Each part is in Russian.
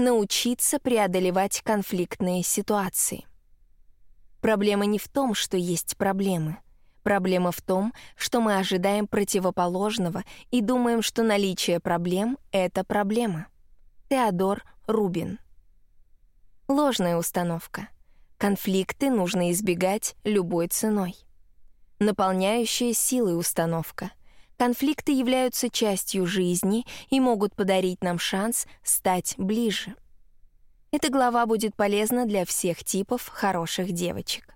научиться преодолевать конфликтные ситуации. Проблема не в том, что есть проблемы. Проблема в том, что мы ожидаем противоположного и думаем, что наличие проблем — это проблема. Теодор Рубин. Ложная установка. Конфликты нужно избегать любой ценой. Наполняющая силой установка. Конфликты являются частью жизни и могут подарить нам шанс стать ближе. Эта глава будет полезна для всех типов хороших девочек.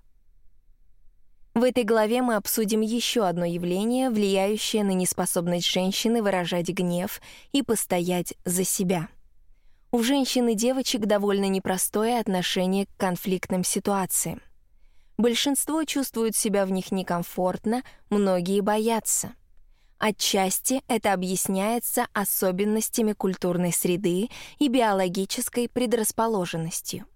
В этой главе мы обсудим еще одно явление, влияющее на неспособность женщины выражать гнев и постоять за себя. У женщин и девочек довольно непростое отношение к конфликтным ситуациям. Большинство чувствуют себя в них некомфортно, многие боятся — Отчасти это объясняется особенностями культурной среды и биологической предрасположенностью.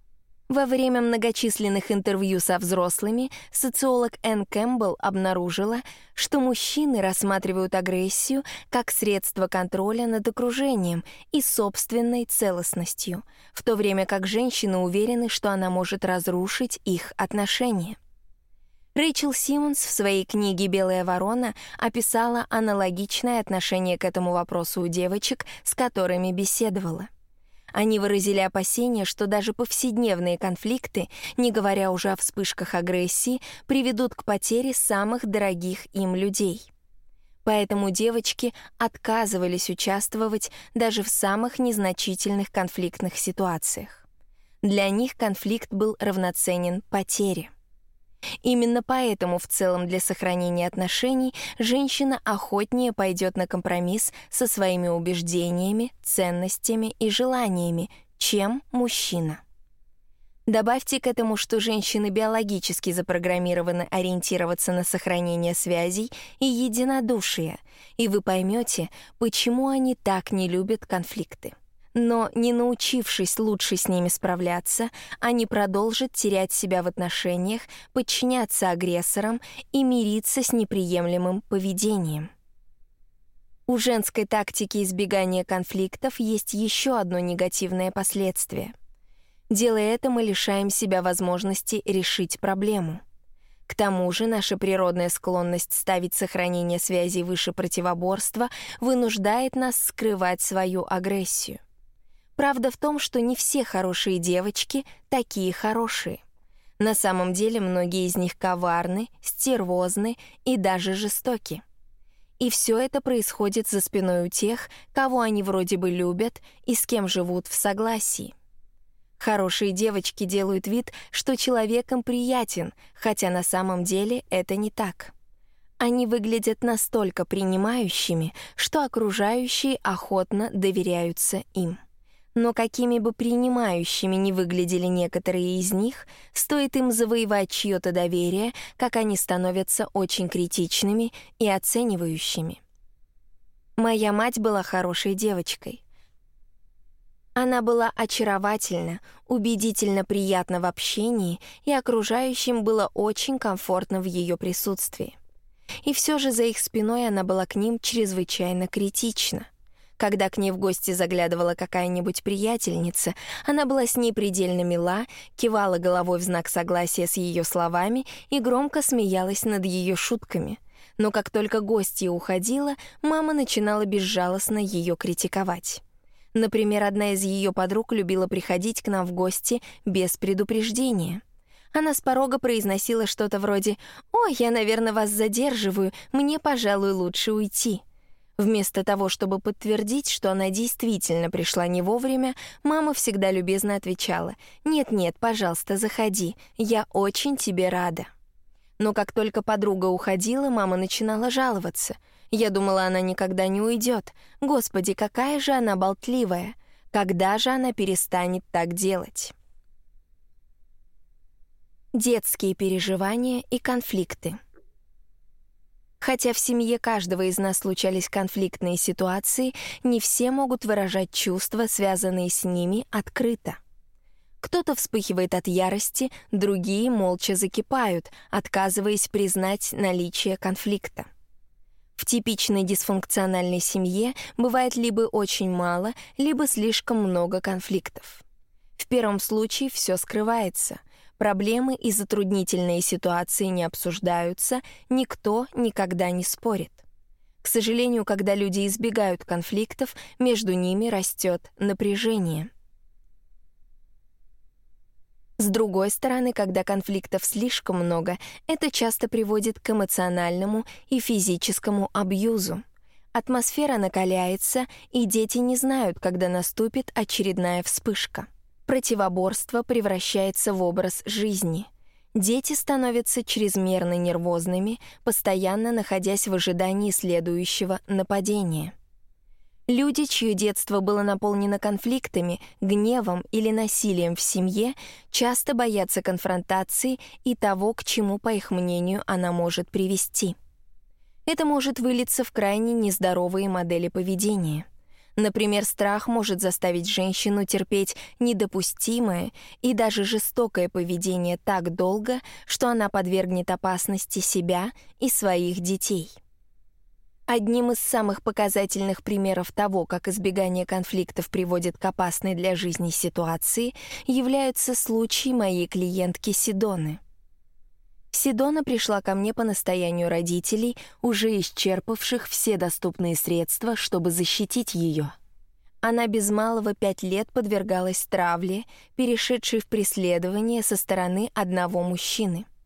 Во время многочисленных интервью со взрослыми социолог Энн Кэмпбелл обнаружила, что мужчины рассматривают агрессию как средство контроля над окружением и собственной целостностью, в то время как женщины уверены, что она может разрушить их отношения. Рэйчел Симмонс в своей книге «Белая ворона» описала аналогичное отношение к этому вопросу у девочек, с которыми беседовала. Они выразили опасение, что даже повседневные конфликты, не говоря уже о вспышках агрессии, приведут к потере самых дорогих им людей. Поэтому девочки отказывались участвовать даже в самых незначительных конфликтных ситуациях. Для них конфликт был равноценен потере. Именно поэтому в целом для сохранения отношений женщина охотнее пойдет на компромисс со своими убеждениями, ценностями и желаниями, чем мужчина. Добавьте к этому, что женщины биологически запрограммированы ориентироваться на сохранение связей и единодушие, и вы поймете, почему они так не любят конфликты. Но не научившись лучше с ними справляться, они продолжат терять себя в отношениях, подчиняться агрессорам и мириться с неприемлемым поведением. У женской тактики избегания конфликтов есть еще одно негативное последствие. Делая это, мы лишаем себя возможности решить проблему. К тому же наша природная склонность ставить сохранение связей выше противоборства вынуждает нас скрывать свою агрессию. Правда в том, что не все хорошие девочки такие хорошие. На самом деле многие из них коварны, стервозны и даже жестоки. И все это происходит за спиной у тех, кого они вроде бы любят и с кем живут в согласии. Хорошие девочки делают вид, что человеком приятен, хотя на самом деле это не так. Они выглядят настолько принимающими, что окружающие охотно доверяются им. Но какими бы принимающими ни выглядели некоторые из них, стоит им завоевать чье-то доверие, как они становятся очень критичными и оценивающими. Моя мать была хорошей девочкой. Она была очаровательна, убедительно приятна в общении, и окружающим было очень комфортно в ее присутствии. И все же за их спиной она была к ним чрезвычайно критична — когда к ней в гости заглядывала какая-нибудь приятельница, она была с ней предельно мила, кивала головой в знак согласия с ее словами и громко смеялась над ее шутками. Но как только гостья уходила, мама начинала безжалостно ее критиковать. Например, одна из ее подруг любила приходить к нам в гости без предупреждения. Она с порога произносила что-то вроде «Ой, я, наверное, вас задерживаю, мне, пожалуй, лучше уйти». Вместо того, чтобы подтвердить, что она действительно пришла не вовремя, мама всегда любезно отвечала «Нет-нет, пожалуйста, заходи, я очень тебе рада». Но как только подруга уходила, мама начинала жаловаться. Я думала, она никогда не уйдет. Господи, какая же она болтливая. Когда же она перестанет так делать? Детские переживания и конфликты. Хотя в семье каждого из нас случались конфликтные ситуации, не все могут выражать чувства, связанные с ними, открыто. Кто-то вспыхивает от ярости, другие молча закипают, отказываясь признать наличие конфликта. В типичной дисфункциональной семье бывает либо очень мало, либо слишком много конфликтов. В первом случае все скрывается. Проблемы и затруднительные ситуации не обсуждаются, никто никогда не спорит. К сожалению, когда люди избегают конфликтов, между ними растет напряжение. С другой стороны, когда конфликтов слишком много, это часто приводит к эмоциональному и физическому абьюзу. Атмосфера накаляется, и дети не знают, когда наступит очередная вспышка. Противоборство превращается в образ жизни. Дети становятся чрезмерно нервозными, постоянно находясь в ожидании следующего нападения. Люди, чье детство было наполнено конфликтами, гневом или насилием в семье, часто боятся конфронтации и того, к чему, по их мнению, она может привести. Это может вылиться в крайне нездоровые модели поведения. Например, страх может заставить женщину терпеть недопустимое и даже жестокое поведение так долго, что она подвергнет опасности себя и своих детей. Одним из самых показательных примеров того, как избегание конфликтов приводит к опасной для жизни ситуации, являются случаи моей клиентки Сидоны. Сидона пришла ко мне по настоянию родителей, уже исчерпавших все доступные средства, чтобы защитить ее. Она без малого пять лет подвергалась травле, перешедшей в преследование со стороны одного мужчины —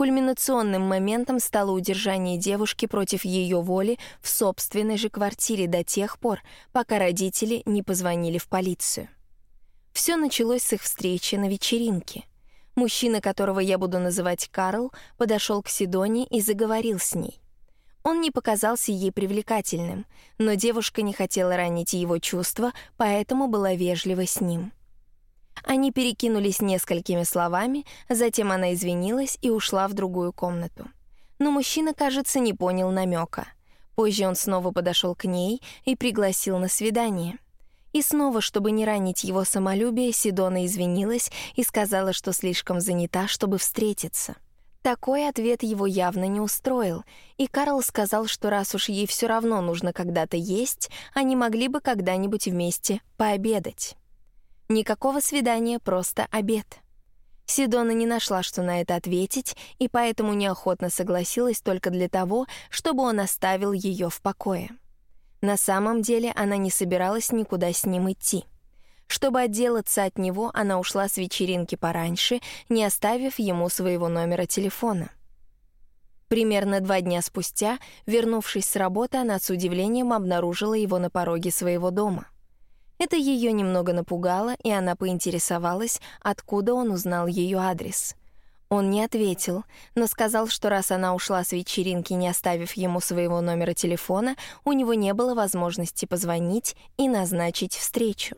Кульминационным моментом стало удержание девушки против ее воли в собственной же квартире до тех пор, пока родители не позвонили в полицию. Все началось с их встречи на вечеринке. Мужчина, которого я буду называть Карл, подошел к Сидоне и заговорил с ней. Он не показался ей привлекательным, но девушка не хотела ранить его чувства, поэтому была вежлива с ним. Они перекинулись несколькими словами, затем она извинилась и ушла в другую комнату. Но мужчина, кажется, не понял намека. Позже он снова подошел к ней и пригласил на свидание. И снова, чтобы не ранить его самолюбие, Сидона извинилась и сказала, что слишком занята, чтобы встретиться. Такой ответ его явно не устроил, и Карл сказал, что раз уж ей все равно нужно когда-то есть, они могли бы когда-нибудь вместе пообедать. Никакого свидания, просто обед. Сидона не нашла, что на это ответить, и поэтому неохотно согласилась только для того, чтобы он оставил ее в покое. На самом деле она не собиралась никуда с ним идти. Чтобы отделаться от него, она ушла с вечеринки пораньше, не оставив ему своего номера телефона. Примерно два дня спустя, вернувшись с работы, она с удивлением обнаружила его на пороге своего дома — это ее немного напугало, и она поинтересовалась, откуда он узнал ее адрес. Он не ответил, но сказал, что раз она ушла с вечеринки, не оставив ему своего номера телефона, у него не было возможности позвонить и назначить встречу.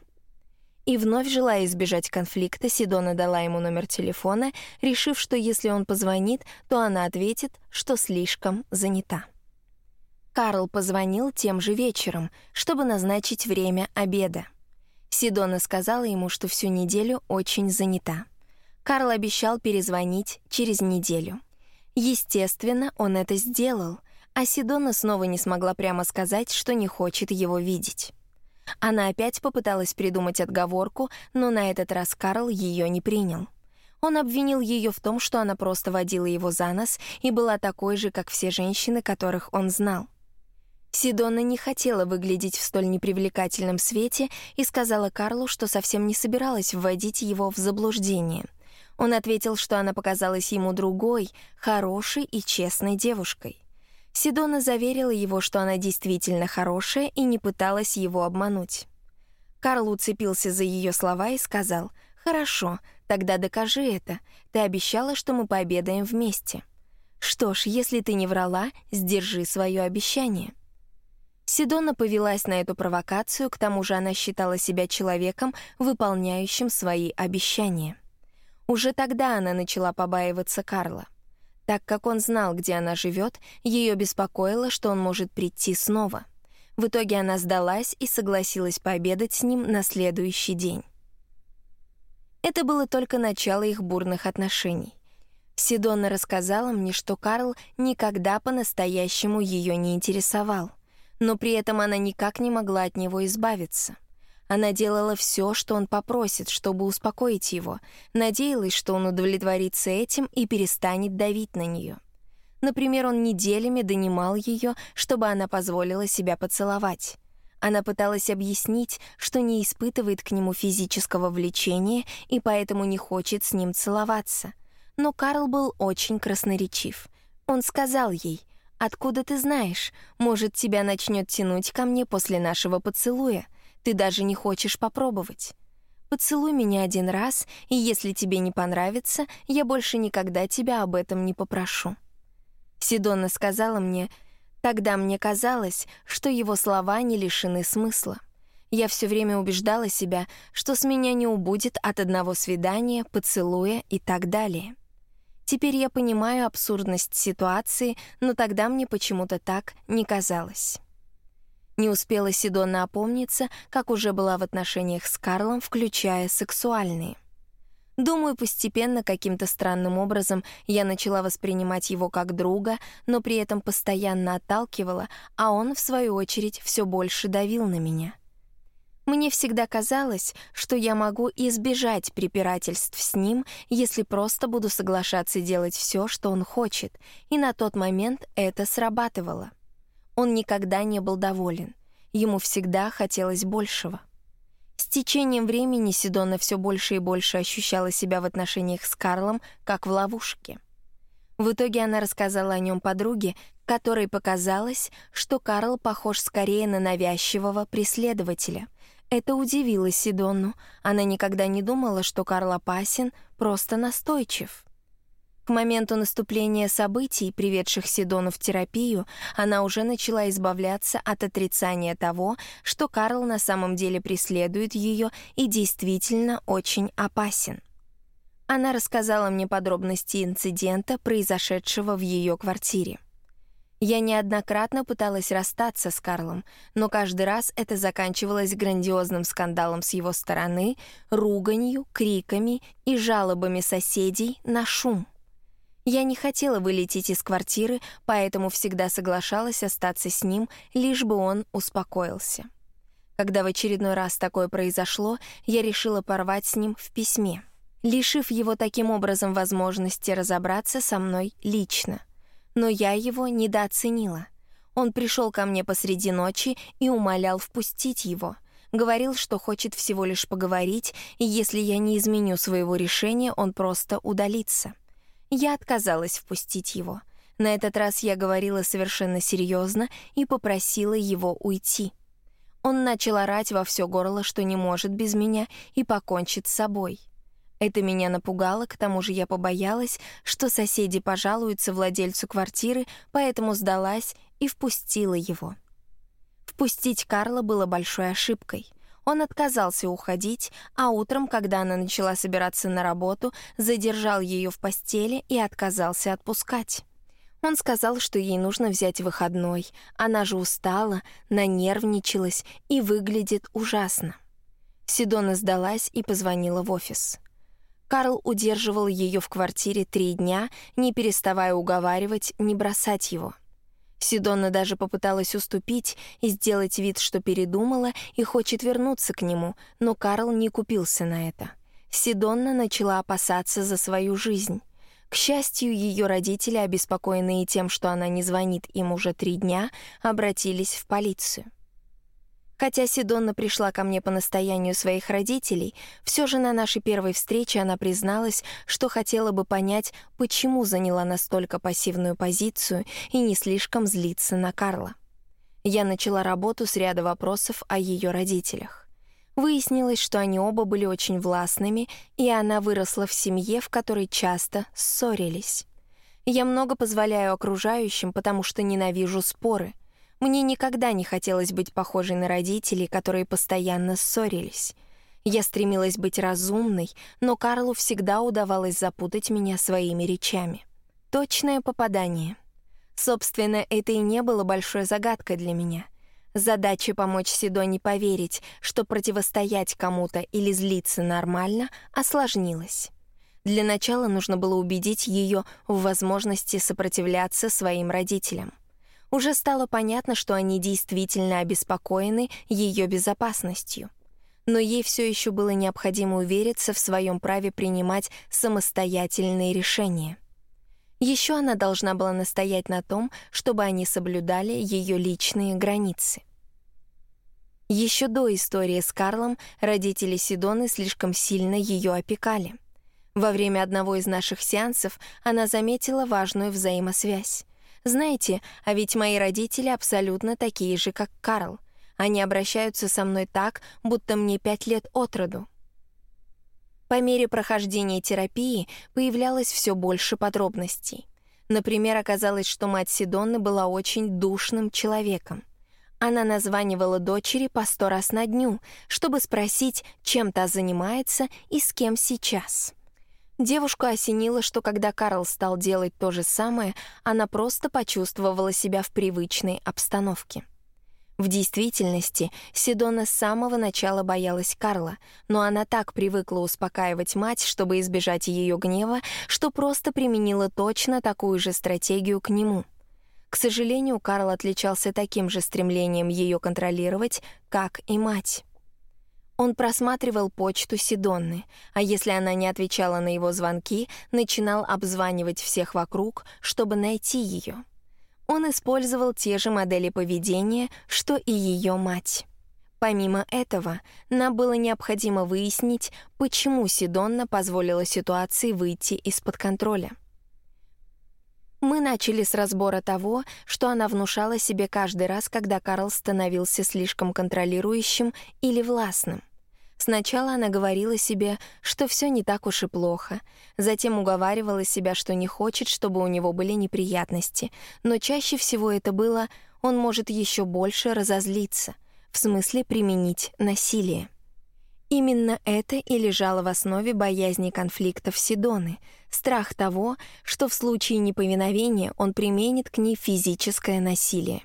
И вновь, желая избежать конфликта, Сидона дала ему номер телефона, решив, что если он позвонит, то она ответит, что слишком занята. Карл позвонил тем же вечером, чтобы назначить время обеда. Сидона сказала ему, что всю неделю очень занята. Карл обещал перезвонить через неделю. Естественно, он это сделал, а Сидона снова не смогла прямо сказать, что не хочет его видеть. Она опять попыталась придумать отговорку, но на этот раз Карл ее не принял. Он обвинил ее в том, что она просто водила его за нос и была такой же, как все женщины, которых он знал. Сидона не хотела выглядеть в столь непривлекательном свете и сказала Карлу, что совсем не собиралась вводить его в заблуждение. Он ответил, что она показалась ему другой, хорошей и честной девушкой. Сидона заверила его, что она действительно хорошая и не пыталась его обмануть. Карл уцепился за ее слова и сказал, «Хорошо, тогда докажи это. Ты обещала, что мы пообедаем вместе». «Что ж, если ты не врала, сдержи свое обещание». Сидона повелась на эту провокацию, к тому же она считала себя человеком, выполняющим свои обещания. Уже тогда она начала побаиваться Карла. Так как он знал, где она живет, ее беспокоило, что он может прийти снова. В итоге она сдалась и согласилась пообедать с ним на следующий день. Это было только начало их бурных отношений. Сидонна рассказала мне, что Карл никогда по-настоящему ее не интересовал, но при этом она никак не могла от него избавиться. Она делала все, что он попросит, чтобы успокоить его, надеялась, что он удовлетворится этим и перестанет давить на нее. Например, он неделями донимал ее, чтобы она позволила себя поцеловать. Она пыталась объяснить, что не испытывает к нему физического влечения и поэтому не хочет с ним целоваться. Но Карл был очень красноречив. Он сказал ей, «Откуда ты знаешь? Может, тебя начнет тянуть ко мне после нашего поцелуя? Ты даже не хочешь попробовать. Поцелуй меня один раз, и если тебе не понравится, я больше никогда тебя об этом не попрошу». Сидонна сказала мне, Тогда мне казалось, что его слова не лишены смысла. Я все время убеждала себя, что с меня не убудет от одного свидания, поцелуя и так далее. Теперь я понимаю абсурдность ситуации, но тогда мне почему-то так не казалось. Не успела Сидона опомниться, как уже была в отношениях с Карлом, включая сексуальные. Думаю, постепенно, каким-то странным образом, я начала воспринимать его как друга, но при этом постоянно отталкивала, а он, в свою очередь, все больше давил на меня. Мне всегда казалось, что я могу избежать препирательств с ним, если просто буду соглашаться делать все, что он хочет, и на тот момент это срабатывало. Он никогда не был доволен. Ему всегда хотелось большего. С течением времени Сидона все больше и больше ощущала себя в отношениях с Карлом как в ловушке. В итоге она рассказала о нем подруге, которой показалось, что Карл похож скорее на навязчивого преследователя. Это удивило Сидонну. Она никогда не думала, что Карл опасен, просто настойчив. К моменту наступления событий, приведших Сидону в терапию, она уже начала избавляться от отрицания того, что Карл на самом деле преследует ее и действительно очень опасен. Она рассказала мне подробности инцидента, произошедшего в ее квартире. Я неоднократно пыталась расстаться с Карлом, но каждый раз это заканчивалось грандиозным скандалом с его стороны, руганью, криками и жалобами соседей на шум. Я не хотела вылететь из квартиры, поэтому всегда соглашалась остаться с ним, лишь бы он успокоился. Когда в очередной раз такое произошло, я решила порвать с ним в письме, лишив его таким образом возможности разобраться со мной лично. Но я его недооценила. Он пришел ко мне посреди ночи и умолял впустить его. Говорил, что хочет всего лишь поговорить, и если я не изменю своего решения, он просто удалится. Я отказалась впустить его. На этот раз я говорила совершенно серьезно и попросила его уйти. Он начал орать во все горло, что не может без меня и покончит с собой. Это меня напугало, к тому же я побоялась, что соседи пожалуются владельцу квартиры, поэтому сдалась и впустила его. Впустить Карла было большой ошибкой — он отказался уходить, а утром, когда она начала собираться на работу, задержал ее в постели и отказался отпускать. Он сказал, что ей нужно взять выходной. Она же устала, нанервничалась и выглядит ужасно. Сидона сдалась и позвонила в офис. Карл удерживал ее в квартире три дня, не переставая уговаривать не бросать его — Сидонна даже попыталась уступить и сделать вид, что передумала и хочет вернуться к нему, но Карл не купился на это. Сидонна начала опасаться за свою жизнь. К счастью, ее родители, обеспокоенные тем, что она не звонит им уже три дня, обратились в полицию. Хотя Сидонна пришла ко мне по настоянию своих родителей, все же на нашей первой встрече она призналась, что хотела бы понять, почему заняла настолько пассивную позицию и не слишком злиться на Карла. Я начала работу с ряда вопросов о ее родителях. Выяснилось, что они оба были очень властными, и она выросла в семье, в которой часто ссорились. Я много позволяю окружающим, потому что ненавижу споры — мне никогда не хотелось быть похожей на родителей, которые постоянно ссорились. Я стремилась быть разумной, но Карлу всегда удавалось запутать меня своими речами. Точное попадание. Собственно, это и не было большой загадкой для меня. Задача помочь Сидоне поверить, что противостоять кому-то или злиться нормально, осложнилась. Для начала нужно было убедить ее в возможности сопротивляться своим родителям. Уже стало понятно, что они действительно обеспокоены ее безопасностью. Но ей все еще было необходимо увериться в своем праве принимать самостоятельные решения. Еще она должна была настоять на том, чтобы они соблюдали ее личные границы. Еще до истории с Карлом родители Сидоны слишком сильно ее опекали. Во время одного из наших сеансов она заметила важную взаимосвязь. Знаете, а ведь мои родители абсолютно такие же, как Карл. Они обращаются со мной так, будто мне пять лет от роду. По мере прохождения терапии появлялось все больше подробностей. Например, оказалось, что мать Сидонны была очень душным человеком. Она названивала дочери по сто раз на дню, чтобы спросить, чем та занимается и с кем сейчас. Девушку осенило, что когда Карл стал делать то же самое, она просто почувствовала себя в привычной обстановке. В действительности, Сидона с самого начала боялась Карла, но она так привыкла успокаивать мать, чтобы избежать ее гнева, что просто применила точно такую же стратегию к нему. К сожалению, Карл отличался таким же стремлением ее контролировать, как и мать. Он просматривал почту Сидонны, а если она не отвечала на его звонки, начинал обзванивать всех вокруг, чтобы найти ее он использовал те же модели поведения, что и ее мать. Помимо этого, нам было необходимо выяснить, почему Сидонна позволила ситуации выйти из-под контроля. Мы начали с разбора того, что она внушала себе каждый раз, когда Карл становился слишком контролирующим или властным. Сначала она говорила себе, что все не так уж и плохо, затем уговаривала себя, что не хочет, чтобы у него были неприятности, но чаще всего это было «он может еще больше разозлиться», в смысле применить насилие. Именно это и лежало в основе боязни конфликтов Сидоны, страх того, что в случае неповиновения он применит к ней физическое насилие.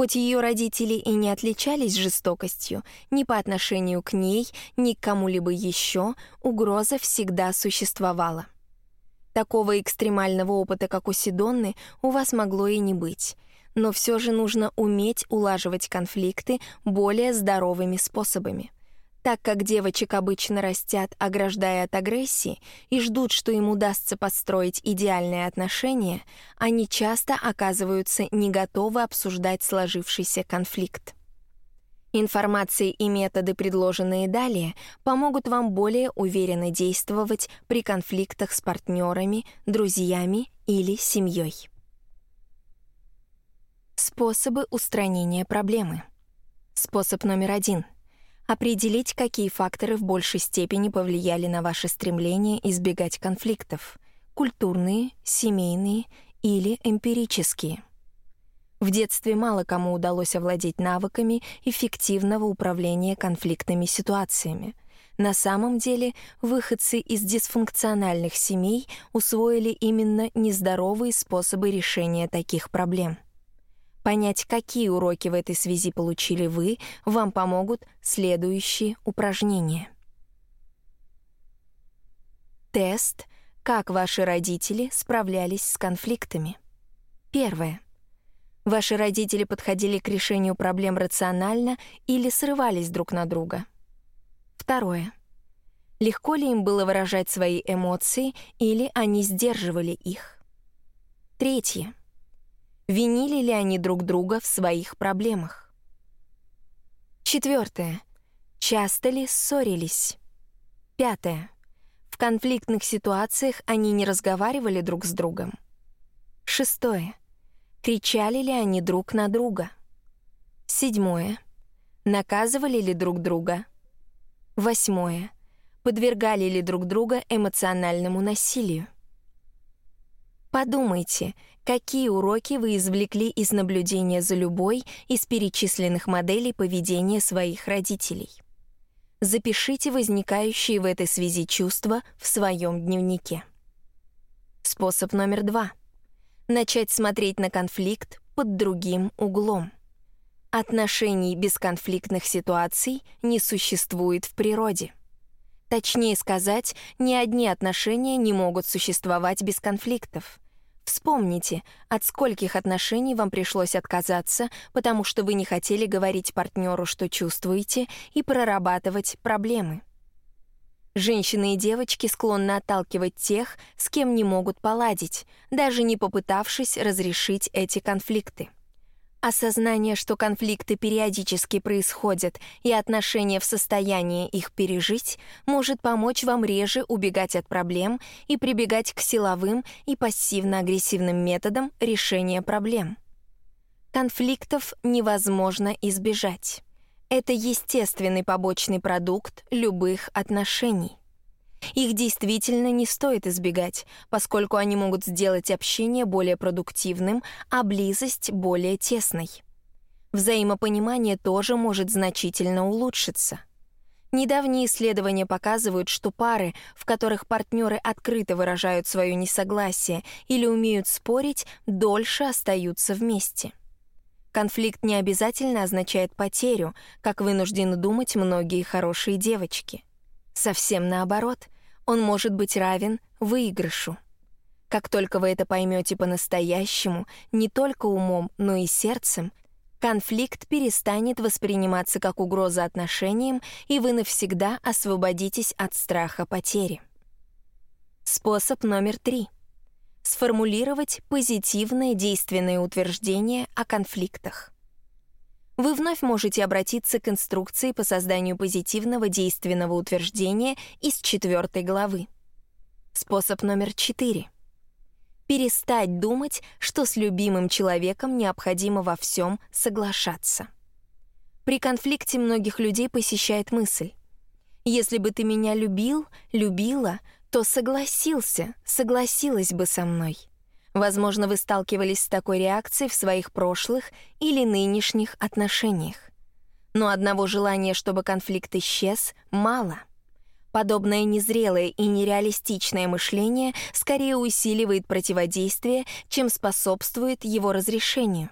Хоть ее родители и не отличались жестокостью ни по отношению к ней, ни к кому-либо еще, угроза всегда существовала. Такого экстремального опыта, как у Сидонны, у вас могло и не быть. Но все же нужно уметь улаживать конфликты более здоровыми способами. Так как девочек обычно растят, ограждая от агрессии, и ждут, что им удастся построить идеальные отношения, они часто оказываются не готовы обсуждать сложившийся конфликт. Информация и методы, предложенные далее, помогут вам более уверенно действовать при конфликтах с партнерами, друзьями или семьей. Способы устранения проблемы. Способ номер один — Определить, какие факторы в большей степени повлияли на ваше стремление избегать конфликтов — культурные, семейные или эмпирические. В детстве мало кому удалось овладеть навыками эффективного управления конфликтными ситуациями. На самом деле, выходцы из дисфункциональных семей усвоили именно нездоровые способы решения таких проблем — Понять, какие уроки в этой связи получили вы, вам помогут следующие упражнения. Тест «Как ваши родители справлялись с конфликтами». Первое. Ваши родители подходили к решению проблем рационально или срывались друг на друга. Второе. Легко ли им было выражать свои эмоции или они сдерживали их? Третье. Винили ли они друг друга в своих проблемах? Четвертое. Часто ли ссорились? Пятое. В конфликтных ситуациях они не разговаривали друг с другом. Шестое. Кричали ли они друг на друга? Седьмое. Наказывали ли друг друга? Восьмое. Подвергали ли друг друга эмоциональному насилию? Подумайте, какие уроки вы извлекли из наблюдения за любой из перечисленных моделей поведения своих родителей. Запишите возникающие в этой связи чувства в своем дневнике. Способ номер два. Начать смотреть на конфликт под другим углом. Отношений без конфликтных ситуаций не существует в природе. Точнее сказать, ни одни отношения не могут существовать без конфликтов. Вспомните, от скольких отношений вам пришлось отказаться, потому что вы не хотели говорить партнеру, что чувствуете, и прорабатывать проблемы. Женщины и девочки склонны отталкивать тех, с кем не могут поладить, даже не попытавшись разрешить эти конфликты. Осознание, что конфликты периодически происходят и отношения в состоянии их пережить, может помочь вам реже убегать от проблем и прибегать к силовым и пассивно-агрессивным методам решения проблем. Конфликтов невозможно избежать. Это естественный побочный продукт любых отношений. Их действительно не стоит избегать, поскольку они могут сделать общение более продуктивным, а близость более тесной. Взаимопонимание тоже может значительно улучшиться. Недавние исследования показывают, что пары, в которых партнеры открыто выражают свое несогласие или умеют спорить, дольше остаются вместе. Конфликт не обязательно означает потерю, как вынуждены думать многие хорошие девочки. Совсем наоборот, он может быть равен выигрышу. Как только вы это поймете по-настоящему, не только умом, но и сердцем, конфликт перестанет восприниматься как угроза отношениям, и вы навсегда освободитесь от страха потери. Способ номер три. Сформулировать позитивное действенное утверждение о конфликтах вы вновь можете обратиться к инструкции по созданию позитивного действенного утверждения из четвертой главы. Способ номер четыре. Перестать думать, что с любимым человеком необходимо во всем соглашаться. При конфликте многих людей посещает мысль. Если бы ты меня любил, любила, то согласился, согласилась бы со мной. Возможно, вы сталкивались с такой реакцией в своих прошлых или нынешних отношениях. Но одного желания, чтобы конфликт исчез, мало. Подобное незрелое и нереалистичное мышление скорее усиливает противодействие, чем способствует его разрешению.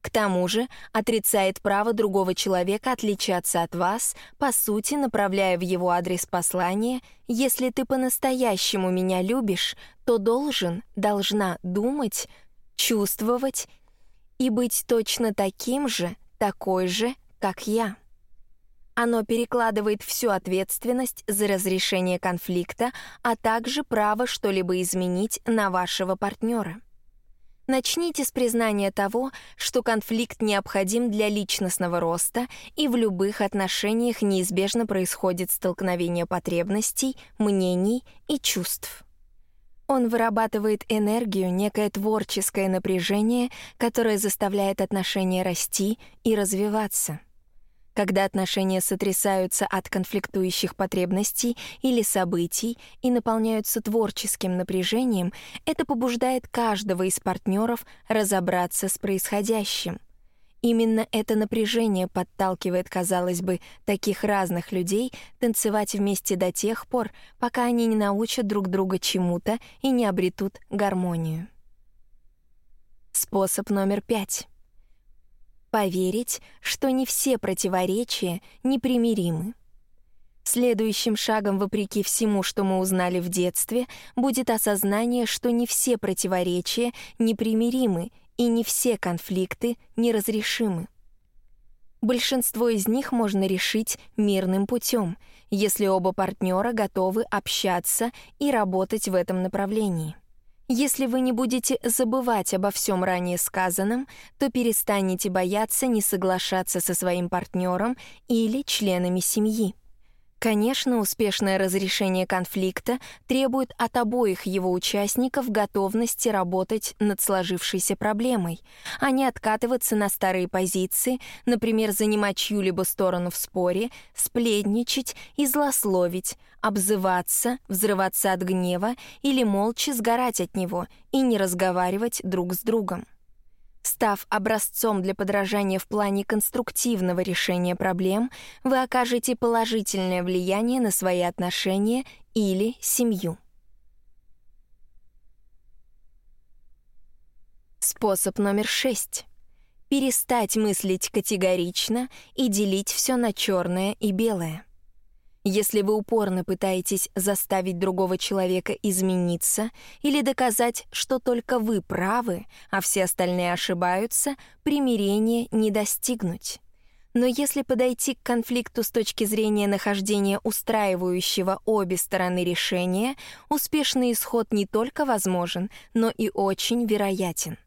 К тому же отрицает право другого человека отличаться от вас, по сути, направляя в его адрес послание «Если ты по-настоящему меня любишь, то должен, должна думать, чувствовать и быть точно таким же, такой же, как я». Оно перекладывает всю ответственность за разрешение конфликта, а также право что-либо изменить на вашего партнера. Начните с признания того, что конфликт необходим для личностного роста, и в любых отношениях неизбежно происходит столкновение потребностей, мнений и чувств. Он вырабатывает энергию, некое творческое напряжение, которое заставляет отношения расти и развиваться. Когда отношения сотрясаются от конфликтующих потребностей или событий и наполняются творческим напряжением, это побуждает каждого из партнеров разобраться с происходящим. Именно это напряжение подталкивает, казалось бы, таких разных людей танцевать вместе до тех пор, пока они не научат друг друга чему-то и не обретут гармонию. Способ номер пять. Поверить, что не все противоречия непримиримы. Следующим шагом, вопреки всему, что мы узнали в детстве, будет осознание, что не все противоречия непримиримы и не все конфликты неразрешимы. Большинство из них можно решить мирным путем, если оба партнера готовы общаться и работать в этом направлении. Если вы не будете забывать обо всем ранее сказанном, то перестанете бояться не соглашаться со своим партнером или членами семьи. Конечно, успешное разрешение конфликта требует от обоих его участников готовности работать над сложившейся проблемой, а не откатываться на старые позиции, например, занимать чью-либо сторону в споре, сплетничать и злословить, обзываться, взрываться от гнева или молча сгорать от него и не разговаривать друг с другом. Став образцом для подражания в плане конструктивного решения проблем, вы окажете положительное влияние на свои отношения или семью. Способ номер шесть. Перестать мыслить категорично и делить все на черное и белое. Если вы упорно пытаетесь заставить другого человека измениться или доказать, что только вы правы, а все остальные ошибаются, примирения не достигнуть. Но если подойти к конфликту с точки зрения нахождения устраивающего обе стороны решения, успешный исход не только возможен, но и очень вероятен.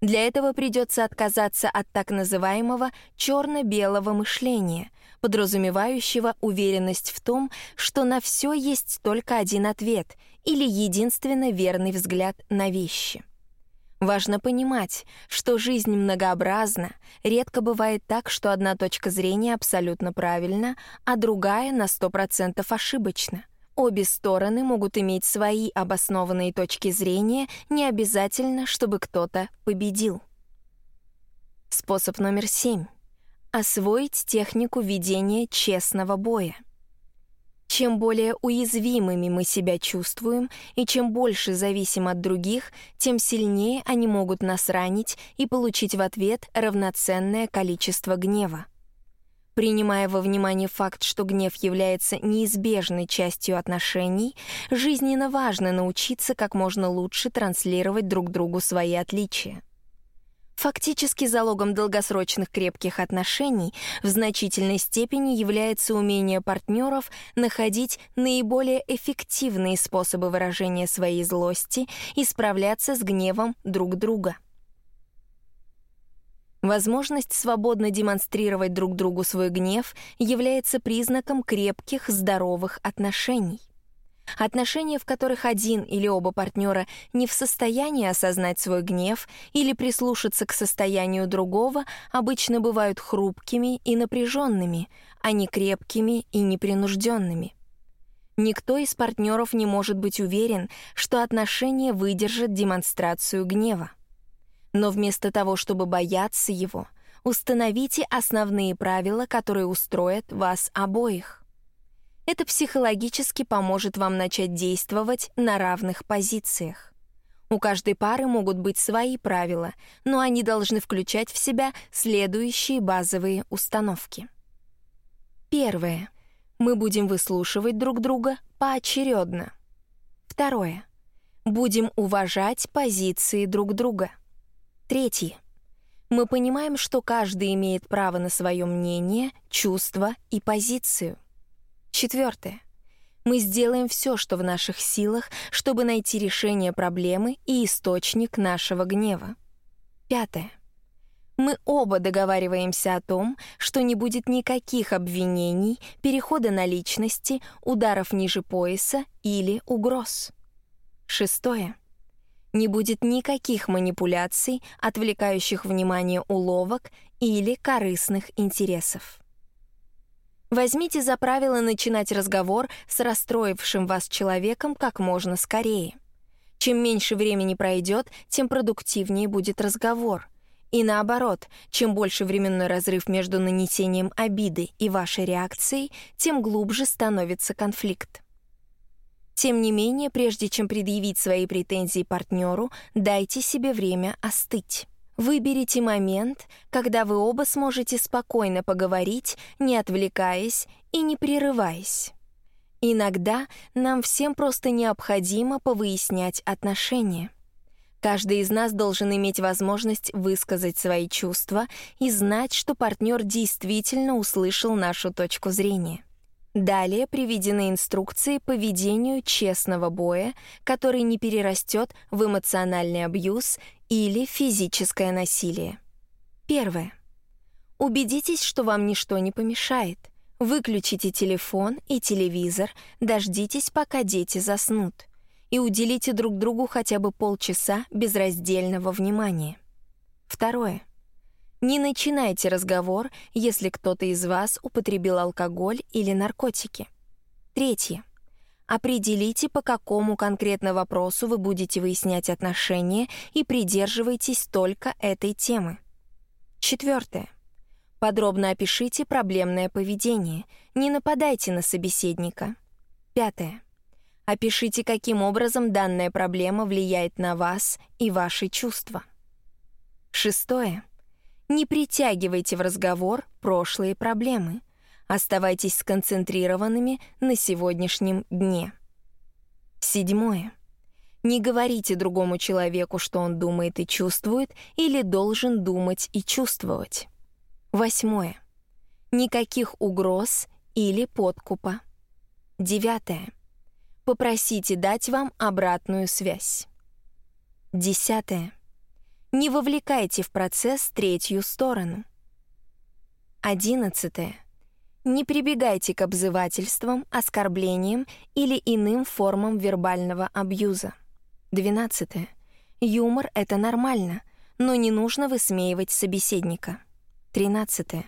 Для этого придется отказаться от так называемого черно-белого мышления, подразумевающего уверенность в том, что на все есть только один ответ или единственно верный взгляд на вещи. Важно понимать, что жизнь многообразна, редко бывает так, что одна точка зрения абсолютно правильна, а другая на 100% ошибочна. Обе стороны могут иметь свои обоснованные точки зрения, не обязательно, чтобы кто-то победил. Способ номер семь. Освоить технику ведения честного боя. Чем более уязвимыми мы себя чувствуем и чем больше зависим от других, тем сильнее они могут нас ранить и получить в ответ равноценное количество гнева. Принимая во внимание факт, что гнев является неизбежной частью отношений, жизненно важно научиться как можно лучше транслировать друг другу свои отличия. Фактически залогом долгосрочных крепких отношений в значительной степени является умение партнеров находить наиболее эффективные способы выражения своей злости и справляться с гневом друг друга. Возможность свободно демонстрировать друг другу свой гнев является признаком крепких, здоровых отношений. Отношения, в которых один или оба партнера не в состоянии осознать свой гнев или прислушаться к состоянию другого, обычно бывают хрупкими и напряженными, а не крепкими и непринужденными. Никто из партнеров не может быть уверен, что отношения выдержат демонстрацию гнева. Но вместо того, чтобы бояться его, установите основные правила, которые устроят вас обоих. Это психологически поможет вам начать действовать на равных позициях. У каждой пары могут быть свои правила, но они должны включать в себя следующие базовые установки. Первое. Мы будем выслушивать друг друга поочередно. Второе. Будем уважать позиции друг друга. Третье. Мы понимаем, что каждый имеет право на свое мнение, чувства и позицию. Четвертое. Мы сделаем все, что в наших силах, чтобы найти решение проблемы и источник нашего гнева. Пятое. Мы оба договариваемся о том, что не будет никаких обвинений, перехода на личности, ударов ниже пояса или угроз. Шестое. Не будет никаких манипуляций, отвлекающих внимание уловок или корыстных интересов. Возьмите за правило начинать разговор с расстроившим вас человеком как можно скорее. Чем меньше времени пройдет, тем продуктивнее будет разговор. И наоборот, чем больше временной разрыв между нанесением обиды и вашей реакцией, тем глубже становится конфликт. Тем не менее, прежде чем предъявить свои претензии партнеру, дайте себе время остыть. Выберите момент, когда вы оба сможете спокойно поговорить, не отвлекаясь и не прерываясь. Иногда нам всем просто необходимо повыяснять отношения. Каждый из нас должен иметь возможность высказать свои чувства и знать, что партнер действительно услышал нашу точку зрения. Далее приведены инструкции по ведению честного боя, который не перерастет в эмоциональный абьюз или физическое насилие. Первое. Убедитесь, что вам ничто не помешает. Выключите телефон и телевизор, дождитесь, пока дети заснут, и уделите друг другу хотя бы полчаса безраздельного внимания. Второе. Не начинайте разговор, если кто-то из вас употребил алкоголь или наркотики. Третье. Определите, по какому конкретно вопросу вы будете выяснять отношения и придерживайтесь только этой темы. Четвертое. Подробно опишите проблемное поведение. Не нападайте на собеседника. Пятое. Опишите, каким образом данная проблема влияет на вас и ваши чувства. Шестое. Не притягивайте в разговор прошлые проблемы. Оставайтесь сконцентрированными на сегодняшнем дне. Седьмое. Не говорите другому человеку, что он думает и чувствует, или должен думать и чувствовать. Восьмое. Никаких угроз или подкупа. Девятое. Попросите дать вам обратную связь. Десятое. Не вовлекайте в процесс третью сторону. Одиннадцатое. Не прибегайте к обзывательствам, оскорблениям или иным формам вербального абьюза. Двенадцатое. Юмор — это нормально, но не нужно высмеивать собеседника. Тринадцатое.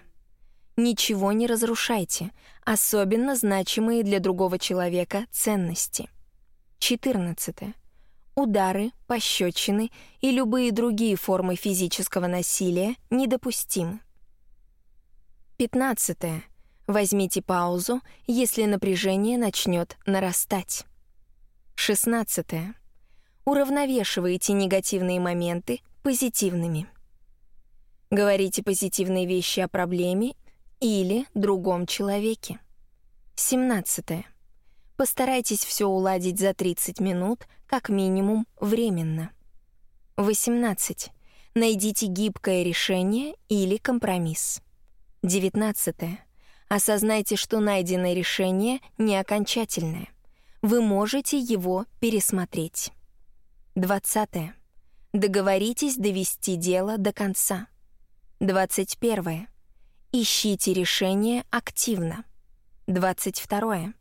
Ничего не разрушайте, особенно значимые для другого человека ценности. 14. Удары, пощечины и любые другие формы физического насилия недопустимы. 15. Возьмите паузу, если напряжение начнет нарастать. 16. Уравновешивайте негативные моменты позитивными. Говорите позитивные вещи о проблеме или другом человеке. 17. Постарайтесь все уладить за 30 минут, как минимум временно. 18. Найдите гибкое решение или компромисс. 19. Осознайте, что найденное решение не окончательное. Вы можете его пересмотреть. 20. Договоритесь довести дело до конца. 21. Ищите решение активно. 22.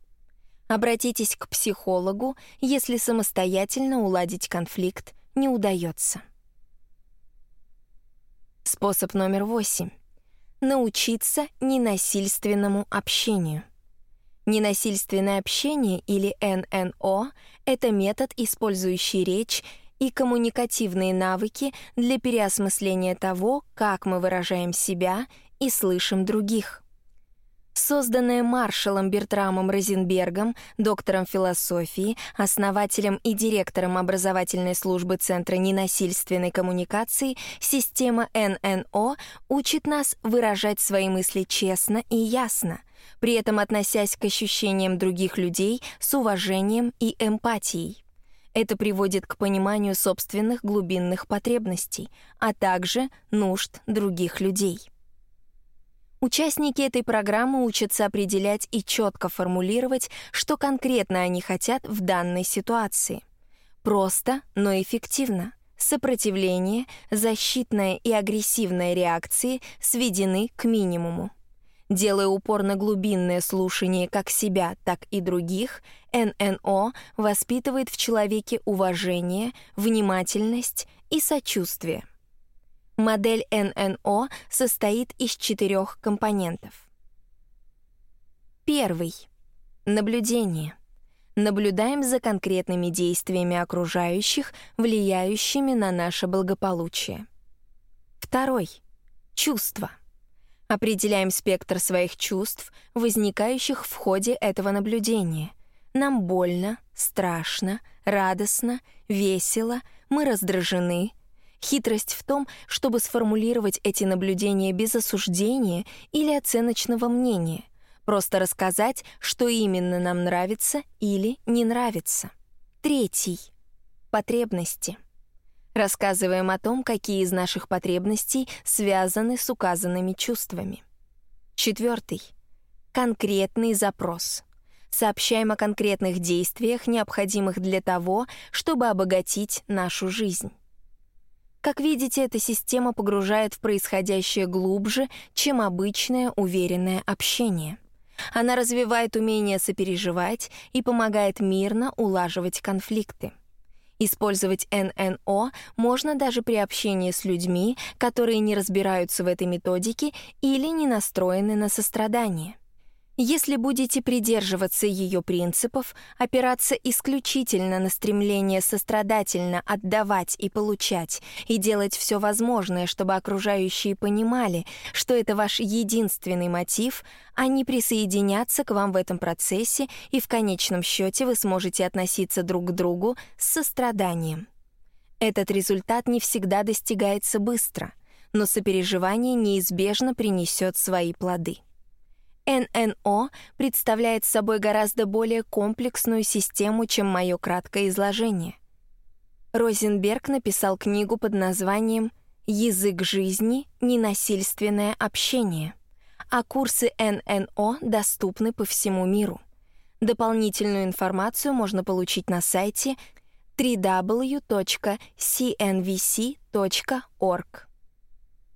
Обратитесь к психологу, если самостоятельно уладить конфликт не удается. Способ номер восемь. Научиться ненасильственному общению. Ненасильственное общение или ННО — это метод, использующий речь и коммуникативные навыки для переосмысления того, как мы выражаем себя и слышим других. Созданная Маршалом Бертрамом Розенбергом, доктором философии, основателем и директором образовательной службы Центра ненасильственной коммуникации, система ННО учит нас выражать свои мысли честно и ясно, при этом относясь к ощущениям других людей с уважением и эмпатией. Это приводит к пониманию собственных глубинных потребностей, а также нужд других людей. Участники этой программы учатся определять и четко формулировать, что конкретно они хотят в данной ситуации. Просто, но эффективно. Сопротивление, защитная и агрессивная реакции сведены к минимуму. Делая упор на глубинное слушание как себя, так и других, ННО воспитывает в человеке уважение, внимательность и сочувствие. Модель ННО состоит из четырех компонентов. Первый. Наблюдение. Наблюдаем за конкретными действиями окружающих, влияющими на наше благополучие. Второй. Чувство. Определяем спектр своих чувств, возникающих в ходе этого наблюдения. Нам больно, страшно, радостно, весело, мы раздражены — Хитрость в том, чтобы сформулировать эти наблюдения без осуждения или оценочного мнения, просто рассказать, что именно нам нравится или не нравится. Третий — потребности. Рассказываем о том, какие из наших потребностей связаны с указанными чувствами. Четвертый — конкретный запрос. Сообщаем о конкретных действиях, необходимых для того, чтобы обогатить нашу жизнь. Как видите, эта система погружает в происходящее глубже, чем обычное уверенное общение. Она развивает умение сопереживать и помогает мирно улаживать конфликты. Использовать ННО можно даже при общении с людьми, которые не разбираются в этой методике или не настроены на сострадание. Если будете придерживаться ее принципов, опираться исключительно на стремление сострадательно отдавать и получать, и делать все возможное, чтобы окружающие понимали, что это ваш единственный мотив, они присоединятся к вам в этом процессе, и в конечном счете вы сможете относиться друг к другу с состраданием. Этот результат не всегда достигается быстро, но сопереживание неизбежно принесет свои плоды. ННО представляет собой гораздо более комплексную систему, чем мое краткое изложение. Розенберг написал книгу под названием «Язык жизни. Ненасильственное общение», а курсы ННО доступны по всему миру. Дополнительную информацию можно получить на сайте www.cnvc.org.